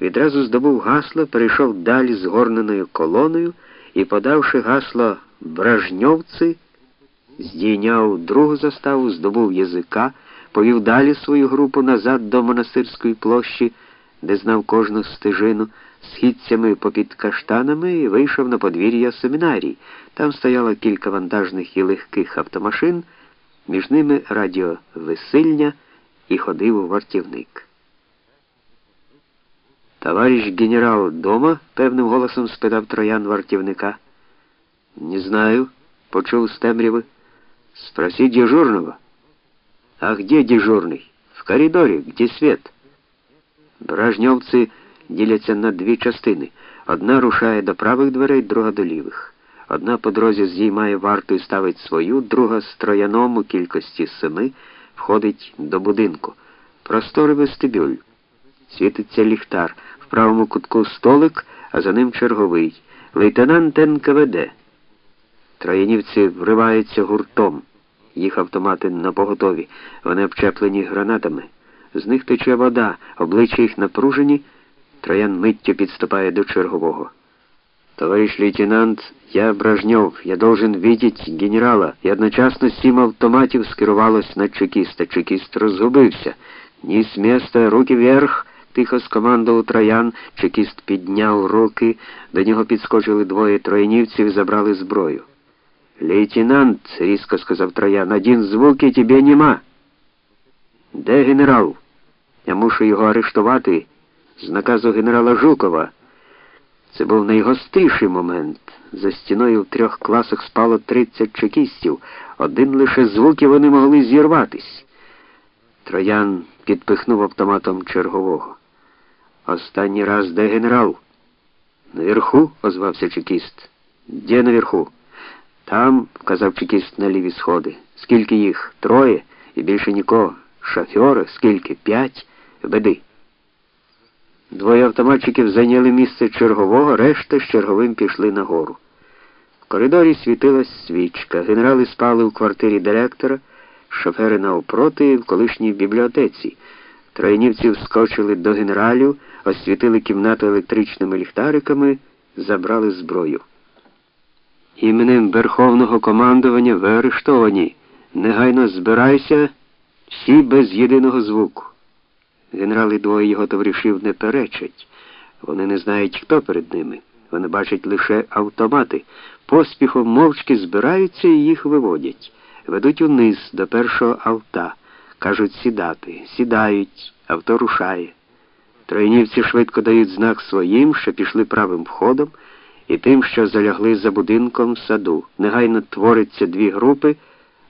відразу здобув гасло, перейшов далі з горненою колоною і, подавши гасло Бражньовці, здійняв другу заставу, здобув язика, повів далі свою групу назад до монастирської площі, де знав кожну стежину, східцями попід каштанами і вийшов на подвір'я семінарій. Там стояло кілька вантажних і легких автомашин, між ними радіовесильня і ходив вартівник. Товарищ генерал дома? певним голосом спитав троян вартівника. Не знаю, почув з. Спроси дежурного. А где дежурный? В коридоре, где свет. Бражньовці діляться на дві частини. Одна рушає до правих дверей, друга до лівих. Одна по дорозі зіймає варту і ставить свою, друга з трояном у кількості семи входить до будинку. Просторий вестибюль. Світиться ліхтар. В правому кутку столик, а за ним черговий. Лейтенант НКВД. Троянівці вриваються гуртом. Їх автомати напоготові. Вони обчеплені гранатами. З них тече вода, обличчя їх напружені. Троян миттю підступає до чергового. Товарищ лейтенант, я Бражнев, я должен видеть генерала. І одночасно сім автоматів скерувалось на чекіста. Чекіст розгубився. Ні з міста, руки вверх, тихо скомандував троян. Чекіст підняв руки, до нього підскочили двоє троянівців і забрали зброю. Лейтенант, різко сказав троян, один звук і тебе нема. Де генерал? Я мушу його арештувати з наказу генерала Жукова. Це був найгостріший момент. За стіною в трьох класах спало 30 чекістів. Один лише звук і вони могли зірватись. Троян підпихнув автоматом чергового. Останній раз де генерал? Наверху, озвався чекіст. Де наверху? Там, вказав чекіст на ліві сходи. Скільки їх? Троє і більше нікого. Шофьори, скільки? П'ять. Веди. Двоє автоматчиків зайняли місце чергового, решта з черговим пішли нагору. В коридорі світилась свічка. Генерали спали у квартирі директора, шофери навпроти в колишній бібліотеці. Троєнівці вскочили до генералів, освітили кімнату електричними ліхтариками, забрали зброю. Іменем Верховного командування ви арештовані. Негайно збирайся всі без єдиного звуку. Генерали двоє його товаришів не перечать. Вони не знають, хто перед ними. Вони бачать лише автомати. Поспіхом мовчки збираються і їх виводять. Ведуть униз до першого авта. Кажуть сідати. Сідають, авто рушає. Троєнівці швидко дають знак своїм, що пішли правим входом, і тим, що залягли за будинком в саду. Негайно твориться дві групи.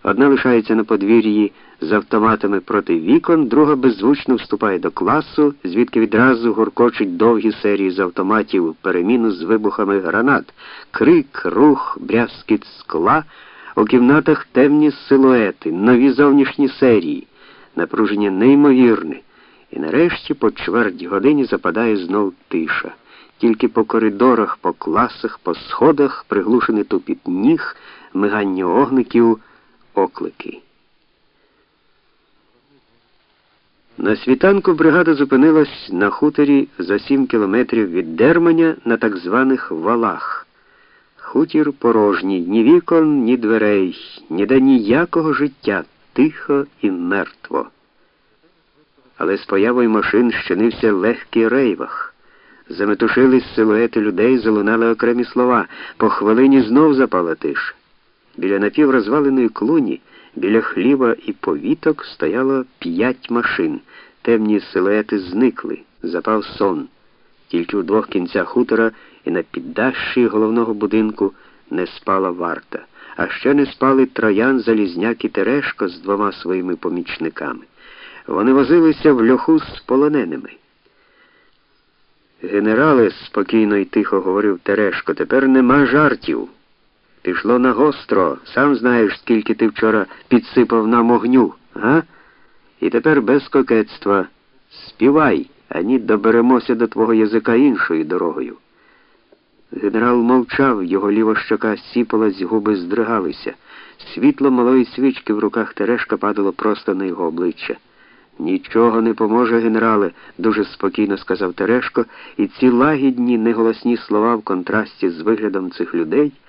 Одна лишається на подвір'ї з автоматами проти вікон, друга беззвучно вступає до класу, звідки відразу гуркочуть довгі серії з автоматів переміну з вибухами гранат, крик, рух, брязкіт скла, у кімнатах темні силуети, нові зовнішні серії, напруження неймовірне. І нарешті по чверть годині западає знов тиша. Тільки по коридорах, по класах, по сходах приглушений тупіт ніг, мигання огників оклики. На світанку бригада зупинилась на хуторі за сім кілометрів від Дерманя на так званих валах. Хутір порожній, ні вікон, ні дверей, ніде ніякого життя, тихо і мертво. Але з появою машин щинився легкий рейвах. Заметушились силуети людей, залунали окремі слова. По хвилині знов запала тиша. Біля напіврозваленої клуні, біля хліба і повіток стояло п'ять машин. Темні силуети зникли, запав сон. Тільки у двох кінцях хутора і на піддащі головного будинку не спала варта. А ще не спали троян, Залізняк і Терешко з двома своїми помічниками. Вони возилися в льоху з полоненими. Генерале, спокійно і тихо говорив Терешко, тепер нема жартів. Пішло на гостро, сам знаєш, скільки ти вчора підсипав нам огню, га? І тепер без кокетства. Співай, ані доберемося до твого язика іншою дорогою. Генерал мовчав, його ліва щока сіпалась, губи здригалися. Світло малої свічки в руках Терешка падало просто на його обличчя. Нічого не поможе, генерале, дуже спокійно сказав Терешко, і ці лагідні, неголосні слова в контрасті з виглядом цих людей.